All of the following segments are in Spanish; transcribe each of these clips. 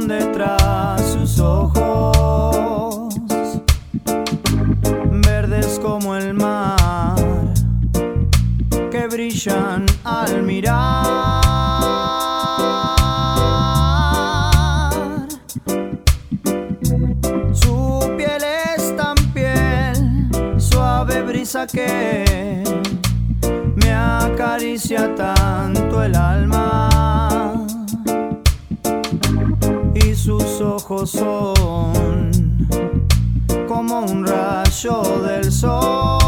esconde tras sus ojos, verdes como el mar, que brillan al mirar. Su piel es tan piel, suave brisa que me acaricia tanto el alma. Son como un rayo del sol.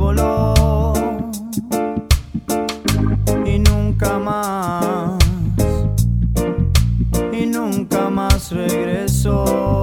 Voló y nunca más, y nunca más regresó.